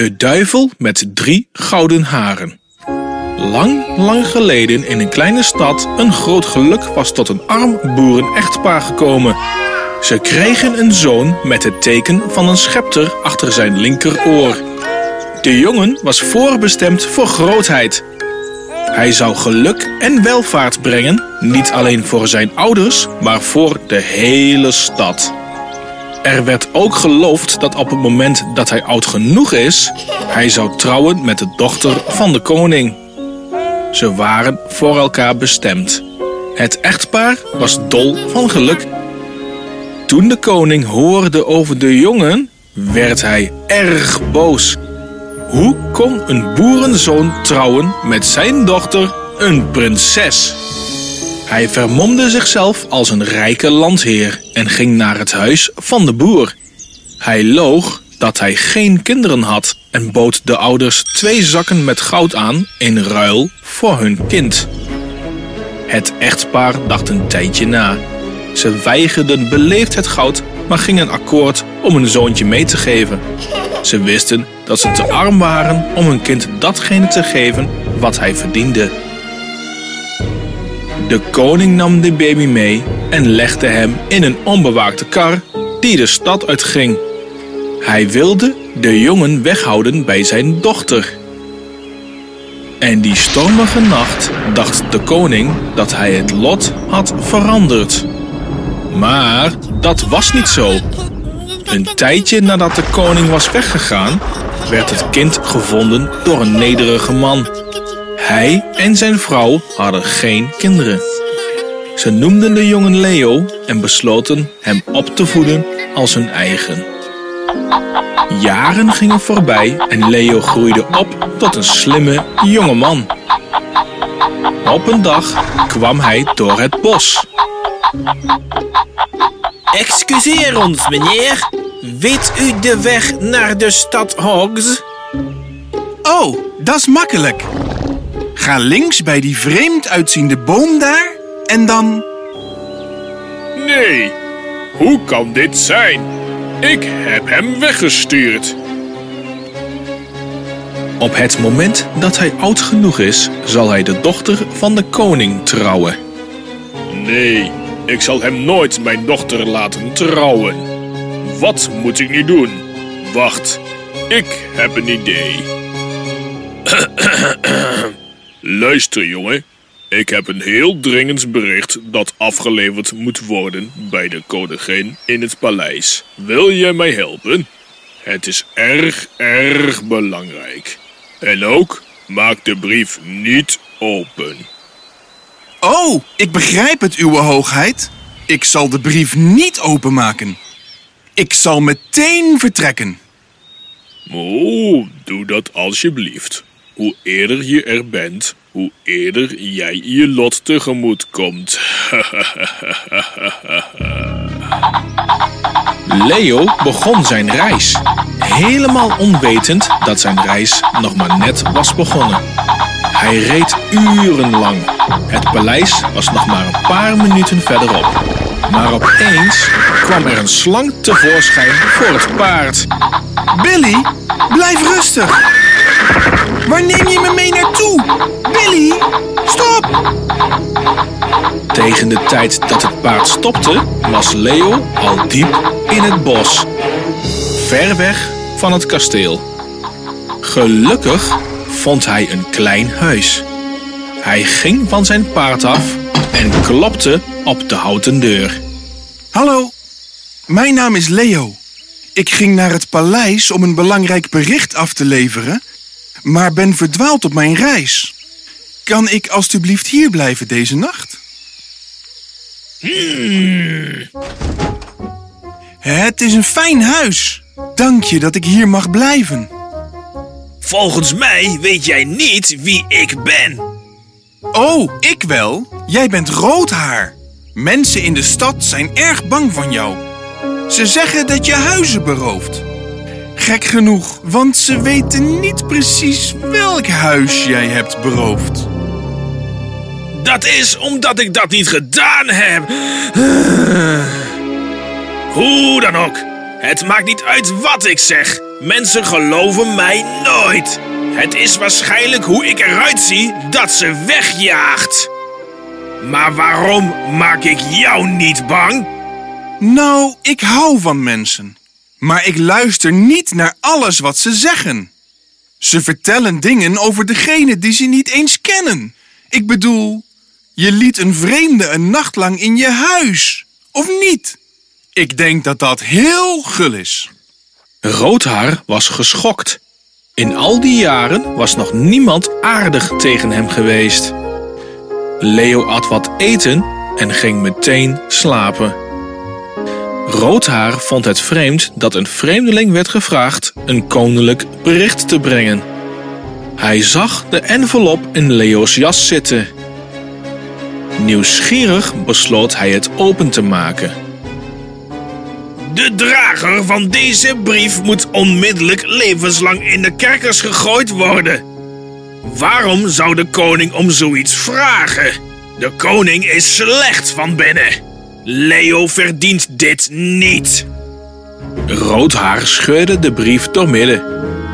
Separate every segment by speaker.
Speaker 1: De duivel met drie gouden haren. Lang, lang geleden in een kleine stad een groot geluk was tot een arm boeren-echtpaar gekomen. Ze kregen een zoon met het teken van een schepter achter zijn linkeroor. De jongen was voorbestemd voor grootheid. Hij zou geluk en welvaart brengen, niet alleen voor zijn ouders, maar voor de hele stad. Er werd ook geloofd dat op het moment dat hij oud genoeg is, hij zou trouwen met de dochter van de koning. Ze waren voor elkaar bestemd. Het echtpaar was dol van geluk. Toen de koning hoorde over de jongen, werd hij erg boos. Hoe kon een boerenzoon trouwen met zijn dochter, een prinses? Hij vermomde zichzelf als een rijke landheer en ging naar het huis van de boer. Hij loog dat hij geen kinderen had en bood de ouders twee zakken met goud aan in ruil voor hun kind. Het echtpaar dacht een tijdje na. Ze weigerden beleefd het goud, maar gingen akkoord om een zoontje mee te geven. Ze wisten dat ze te arm waren om hun kind datgene te geven wat hij verdiende. De koning nam de baby mee en legde hem in een onbewaakte kar die de stad uitging. Hij wilde de jongen weghouden bij zijn dochter. En die stormige nacht dacht de koning dat hij het lot had veranderd. Maar dat was niet zo. Een tijdje nadat de koning was weggegaan, werd het kind gevonden door een nederige man. Hij en zijn vrouw hadden geen kinderen. Ze noemden de jongen Leo en besloten hem op te voeden als hun eigen. Jaren gingen voorbij en Leo groeide op tot een slimme jonge man. Op een dag kwam hij door het bos.
Speaker 2: Excuseer ons, meneer. Weet u de weg naar de stad Hogs?
Speaker 3: Oh, dat is makkelijk. Ga links bij die vreemd uitziende boom daar en dan...
Speaker 1: Nee, hoe kan dit zijn? Ik heb hem weggestuurd. Op het moment dat hij oud genoeg is, zal hij de dochter van de koning trouwen. Nee, ik zal hem nooit mijn dochter laten trouwen. Wat moet ik nu doen? Wacht, ik heb een idee. Luister, jongen. Ik heb een heel dringend bericht dat afgeleverd moet worden bij de koningin in het paleis. Wil jij mij helpen? Het is erg, erg belangrijk. En ook, maak de brief niet open.
Speaker 3: Oh, ik begrijp het, uwe hoogheid. Ik zal de brief niet openmaken. Ik zal meteen vertrekken.
Speaker 1: Oh, doe dat alsjeblieft. Hoe eerder je er bent, hoe eerder jij je lot tegemoet komt. Leo begon zijn reis, helemaal onwetend dat zijn reis nog maar net was begonnen. Hij reed urenlang. Het paleis was nog maar een paar minuten verderop. Maar opeens kwam er een slang tevoorschijn voor het paard.
Speaker 3: Billy, blijf rustig. Waar neem je me mee naartoe? Billy, stop!
Speaker 1: Tegen de tijd dat het paard stopte, was Leo al diep in het bos. Ver weg van het kasteel. Gelukkig vond hij een klein huis. Hij ging van zijn paard af en klopte op de houten deur.
Speaker 3: Hallo, mijn naam is Leo. Ik ging naar het paleis om een belangrijk bericht af te leveren, maar ben verdwaald op mijn reis. Kan ik alstublieft hier blijven deze nacht? Het is een fijn huis. Dank je dat ik hier mag blijven.
Speaker 2: Volgens mij weet jij niet wie ik ben.
Speaker 3: Oh, ik wel. Jij bent roodhaar. Mensen in de stad zijn erg bang van jou. Ze zeggen dat je huizen berooft. Gek genoeg, want ze weten niet precies welk huis jij hebt beroofd.
Speaker 2: Dat is omdat ik dat niet gedaan heb. Hoe dan ook. Het maakt niet uit wat ik zeg. Mensen geloven mij nooit. Het is waarschijnlijk hoe ik eruit zie dat ze wegjaagt. Maar waarom maak ik jou niet bang?
Speaker 3: Nou, ik hou van mensen. Maar ik luister niet naar alles wat ze zeggen. Ze vertellen dingen over degene die ze niet eens kennen. Ik bedoel, je liet een vreemde een nacht lang in je huis. Of niet? Ik denk dat dat heel gul is.
Speaker 1: Roodhaar was geschokt. In al die jaren was nog niemand aardig tegen hem geweest. Leo at wat eten en ging meteen slapen. Roodhaar vond het vreemd dat een vreemdeling werd gevraagd een koninklijk bericht te brengen. Hij zag de envelop in Leo's jas zitten. Nieuwsgierig besloot hij het open te maken.
Speaker 2: De drager van deze brief moet onmiddellijk levenslang in de kerkers gegooid worden. Waarom zou de koning om zoiets vragen? De koning is slecht van binnen. Leo verdient dit niet.
Speaker 1: Roodhaar scheurde de brief doormidden.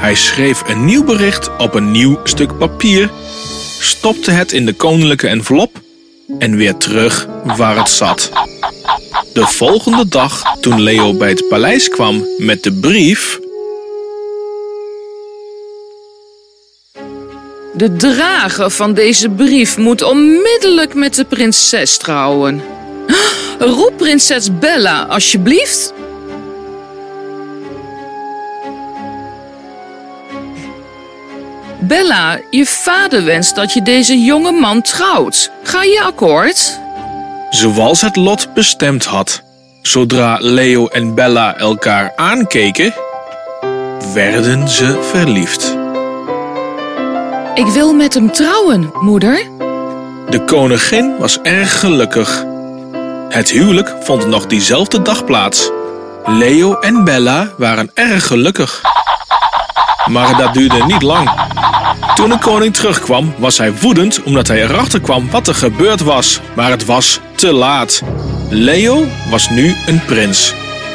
Speaker 1: Hij schreef een nieuw bericht op een nieuw stuk papier, stopte het in de koninklijke envelop en weer terug waar het zat. De volgende dag, toen Leo bij het paleis kwam met de brief,
Speaker 4: De drager van deze brief moet onmiddellijk met de prinses trouwen. Roep prinses Bella, alsjeblieft. Bella, je vader wenst dat je deze jonge man trouwt. Ga je akkoord?
Speaker 1: zoals het lot bestemd had, zodra Leo en Bella elkaar aankeken, werden ze verliefd.
Speaker 4: Ik wil met hem trouwen, moeder.
Speaker 1: De koningin was erg gelukkig. Het huwelijk vond nog diezelfde dag plaats. Leo en Bella waren erg gelukkig. Maar dat duurde niet lang. Toen de koning terugkwam, was hij woedend omdat hij erachter kwam wat er gebeurd was. Maar het was te laat. Leo was nu een prins.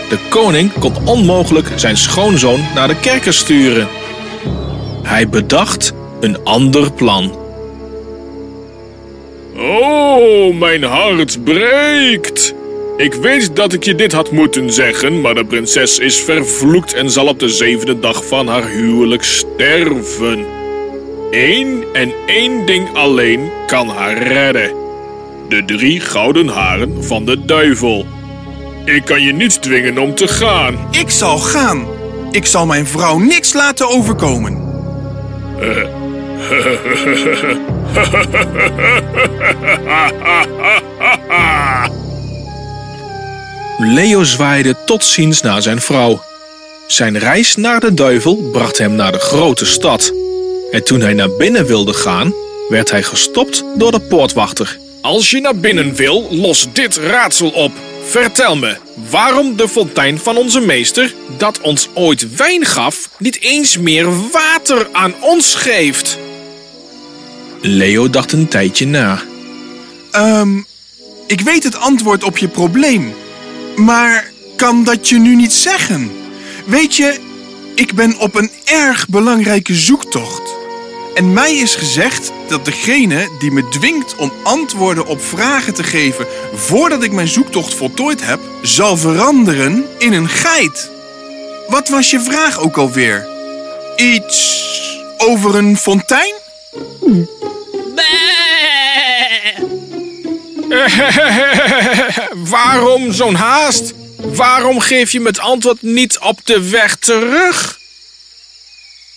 Speaker 1: De koning kon onmogelijk zijn schoonzoon naar de kerker sturen. Hij bedacht een ander plan.
Speaker 5: Oh, mijn hart breekt. Ik weet dat ik je dit had moeten zeggen, maar de prinses is vervloekt en zal op de zevende dag van haar huwelijk sterven. Eén en één ding alleen kan haar redden. De drie gouden haren van de duivel. Ik kan je niet dwingen om te gaan.
Speaker 3: Ik zal gaan. Ik zal mijn vrouw niks laten overkomen.
Speaker 1: Leo zwaaide tot ziens naar zijn vrouw. Zijn reis naar de duivel bracht hem naar de grote stad. En toen hij naar binnen wilde gaan, werd hij gestopt door de poortwachter.
Speaker 5: Als je naar binnen wil, los dit raadsel op. Vertel me, waarom de fontein van onze meester, dat ons ooit wijn gaf, niet eens meer water aan ons geeft?
Speaker 1: Leo dacht een tijdje na.
Speaker 3: Ehm, ik weet het antwoord op je probleem. Maar kan dat je nu niet zeggen? Weet je, ik ben op een erg belangrijke zoektocht. En mij is gezegd dat degene die me dwingt om antwoorden op vragen te geven voordat ik mijn zoektocht voltooid heb, zal veranderen in een geit. Wat was je vraag ook alweer? Iets over een fontein?
Speaker 5: Waarom zo'n haast? Waarom geef je me het antwoord niet op de weg terug?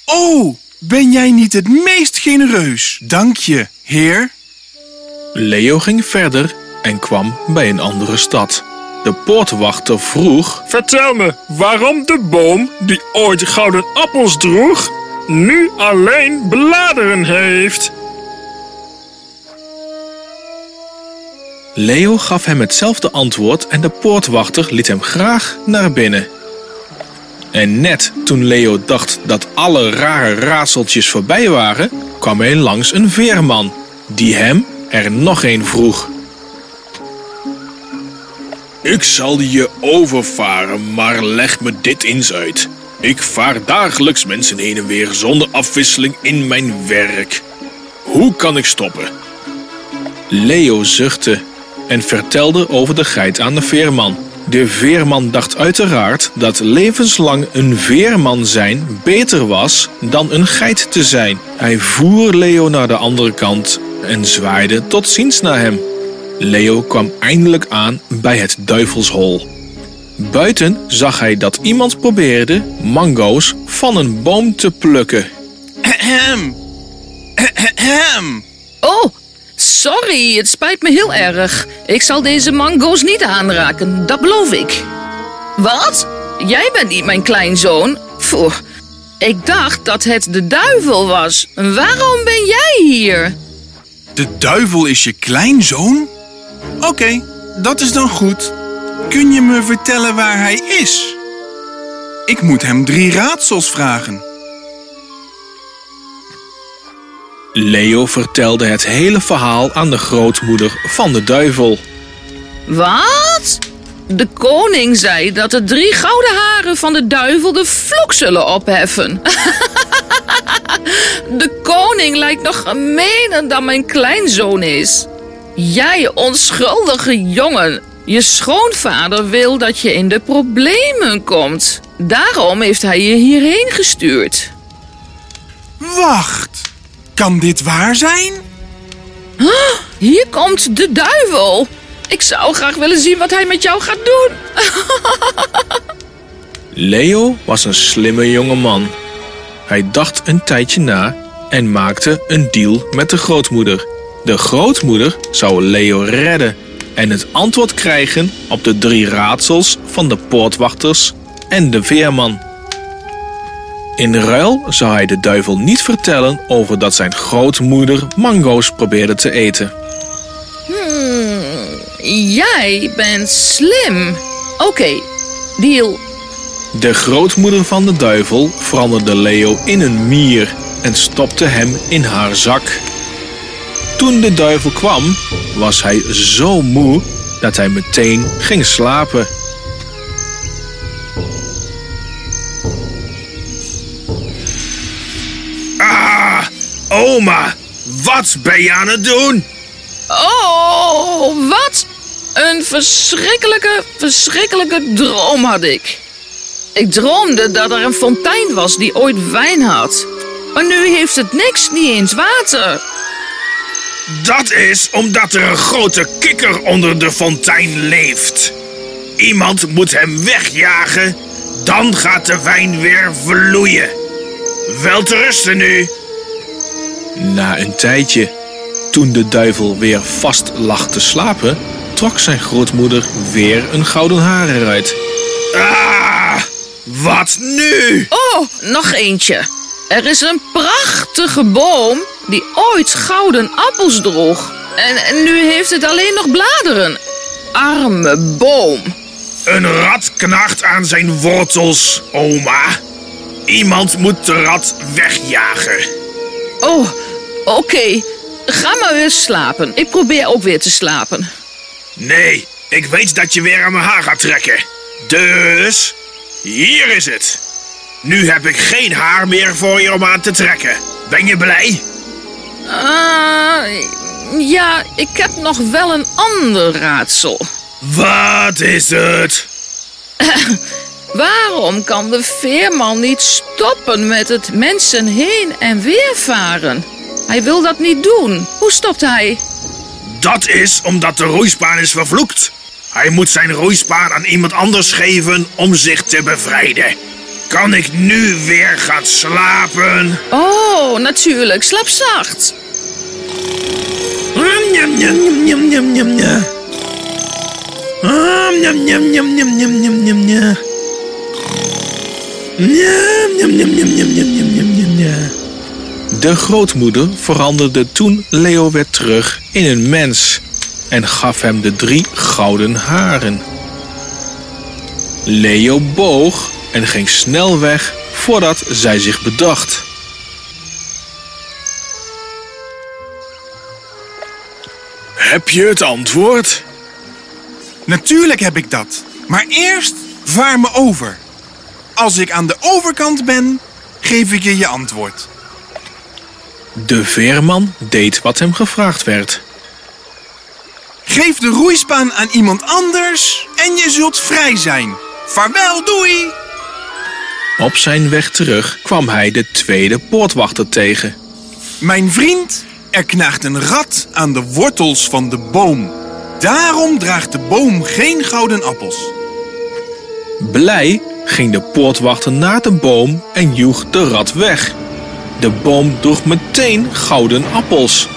Speaker 3: Oh, ben jij niet het meest genereus? Dank je, heer.
Speaker 1: Leo ging verder en kwam bij een andere stad. De poortwachter vroeg
Speaker 5: Vertel me, waarom de boom die ooit gouden appels droeg, nu alleen bladeren heeft?
Speaker 1: Leo gaf hem hetzelfde antwoord en de poortwachter liet hem graag naar binnen. En net toen Leo dacht dat alle rare raadseltjes voorbij waren, kwam hij langs een veerman, die hem er nog een vroeg.
Speaker 5: Ik zal je overvaren, maar leg me dit eens uit. Ik vaar dagelijks mensen heen en weer zonder afwisseling in mijn werk. Hoe kan ik stoppen?
Speaker 1: Leo zuchtte en vertelde over de geit aan de veerman. De veerman dacht uiteraard dat levenslang een veerman zijn beter was dan een geit te zijn. Hij voer Leo naar de andere kant en zwaaide tot ziens naar hem. Leo kwam eindelijk aan bij het duivelshol. Buiten zag hij dat iemand probeerde mango's van een boom te plukken.
Speaker 3: Ahem. Ahem.
Speaker 4: Oh, sorry, het spijt me heel erg. Ik zal deze mango's niet aanraken, dat beloof ik. Wat? Jij bent niet mijn kleinzoon? Pfoe, ik dacht dat het de duivel was. Waarom ben jij hier?
Speaker 3: De duivel is je kleinzoon? Oké, dat is dan goed. Kun je me vertellen waar hij is? Ik moet hem drie raadsels vragen.
Speaker 1: Leo vertelde het hele verhaal aan de grootmoeder van de duivel.
Speaker 4: Wat? De koning zei dat de drie gouden haren van de duivel de vloek zullen opheffen. de koning lijkt nog gemener dan mijn kleinzoon is. Jij onschuldige jongen. Je schoonvader wil dat je in de problemen komt. Daarom heeft hij je hierheen gestuurd.
Speaker 3: Wacht, kan dit waar zijn?
Speaker 4: Hier komt de duivel. Ik zou graag willen zien wat hij met jou gaat doen.
Speaker 1: Leo was een slimme jonge man. Hij dacht een tijdje na en maakte een deal met de grootmoeder. De grootmoeder zou Leo redden en het antwoord krijgen op de drie raadsels van de poortwachters en de veerman. In ruil zou hij de duivel niet vertellen over dat zijn grootmoeder mango's probeerde te eten.
Speaker 4: Hmm, jij bent slim. Oké, deal.
Speaker 1: De grootmoeder van de duivel veranderde Leo in een mier en stopte hem in haar zak. Toen de duivel kwam, was hij zo moe dat hij meteen ging slapen.
Speaker 2: Ah, oma, wat ben je aan het doen?
Speaker 4: Oh, wat? Een verschrikkelijke, verschrikkelijke droom had ik. Ik droomde dat er een fontein was die ooit wijn had. Maar nu heeft het niks, niet eens water.
Speaker 2: Dat is omdat er een grote kikker onder de fontein leeft. Iemand moet hem wegjagen, dan gaat de wijn weer vloeien. Wel te rusten nu.
Speaker 1: Na een tijdje, toen de duivel weer vast lag te slapen, trok zijn grootmoeder weer een gouden haar eruit.
Speaker 2: Ah, wat nu?
Speaker 4: Oh, nog eentje. Er is een prachtige boom die ooit gouden appels droeg. En, en nu heeft het alleen nog bladeren. Arme boom.
Speaker 2: Een rat knaagt aan zijn wortels, oma. Iemand moet de rat wegjagen.
Speaker 4: Oh, oké. Ga maar weer slapen. Ik probeer ook weer te slapen.
Speaker 2: Nee, ik weet dat je weer aan mijn haar gaat trekken. Dus, hier is het. Nu heb ik geen haar meer voor je om aan te trekken. Ben je blij?
Speaker 4: Ah, ja, ik heb nog wel een ander raadsel.
Speaker 2: Wat is het?
Speaker 4: Waarom kan de veerman niet stoppen met het mensen heen en weer varen? Hij wil dat niet doen. Hoe stopt hij?
Speaker 2: Dat is omdat de roeispaan is vervloekt. Hij moet zijn roeispaan aan iemand anders geven om zich te bevrijden. Kan ik nu weer gaan slapen?
Speaker 4: Oh, natuurlijk. Slaap zacht.
Speaker 1: De grootmoeder veranderde toen Leo weer terug in een mens en gaf hem de drie gouden haren. Leo boog en ging snel weg voordat zij zich bedacht.
Speaker 5: Heb je het antwoord?
Speaker 3: Natuurlijk heb ik dat. Maar eerst vaar me over. Als ik aan de overkant ben, geef ik je je antwoord.
Speaker 1: De veerman deed wat hem gevraagd werd.
Speaker 3: Geef de roeispaan aan iemand anders en je zult vrij zijn. Vaarwel, doei!
Speaker 1: Op zijn weg terug kwam hij de tweede poortwachter tegen.
Speaker 3: Mijn vriend, er knaagt een rat aan de wortels van de boom. Daarom draagt de boom geen gouden appels.
Speaker 1: Blij ging de poortwachter naar de boom en joeg de rat weg. De boom droeg meteen gouden appels.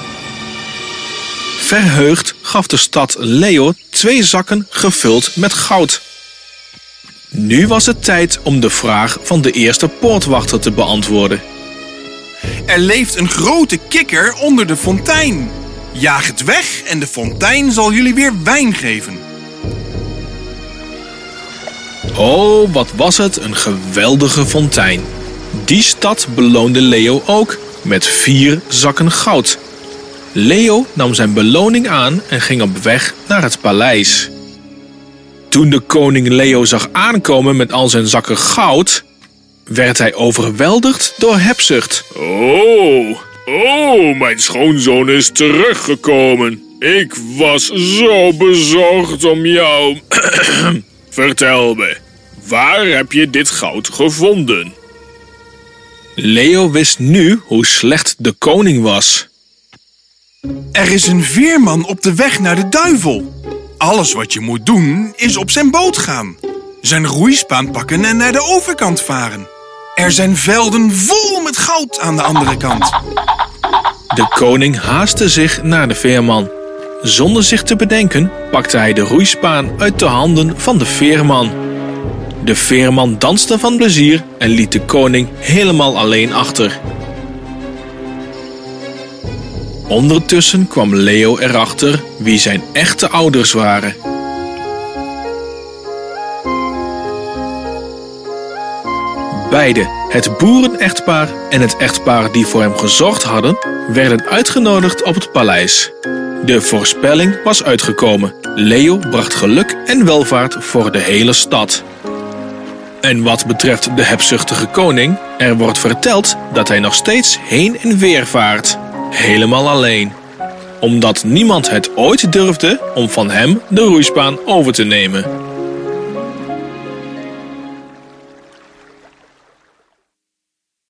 Speaker 1: Verheugd gaf de stad Leo twee zakken gevuld met goud. Nu was het tijd om de vraag van de eerste poortwachter te beantwoorden.
Speaker 3: Er leeft een grote kikker onder de fontein. Jaag het weg en de fontein zal jullie weer wijn geven.
Speaker 1: Oh, wat was het een geweldige fontein. Die stad beloonde Leo ook met vier zakken goud. Leo nam zijn beloning aan en ging op weg naar het paleis. Toen de koning Leo zag aankomen met al zijn zakken goud, werd hij overweldigd door hebzucht.
Speaker 5: Oh, oh, mijn schoonzoon is teruggekomen. Ik was zo bezorgd om jou. Vertel me, waar heb je dit goud gevonden?
Speaker 1: Leo wist nu hoe slecht de koning was.
Speaker 3: Er is een veerman op de weg naar de duivel. Alles wat je moet doen is op zijn boot gaan. Zijn roeispaan pakken en naar de overkant varen. Er zijn velden vol met goud aan de andere kant.
Speaker 1: De koning haastte zich naar de veerman. Zonder zich te bedenken pakte hij de roeispaan uit de handen van de veerman. De veerman danste van plezier en liet de koning helemaal alleen achter. Ondertussen kwam Leo erachter wie zijn echte ouders waren. Beide, het boerenechtpaar en het echtpaar die voor hem gezorgd hadden, werden uitgenodigd op het paleis. De voorspelling was uitgekomen. Leo bracht geluk en welvaart voor de hele stad. En wat betreft de hebzuchtige koning, er wordt verteld dat hij nog steeds heen en weer vaart. Helemaal alleen. Omdat niemand het ooit durfde om van hem de roeispaan over te nemen.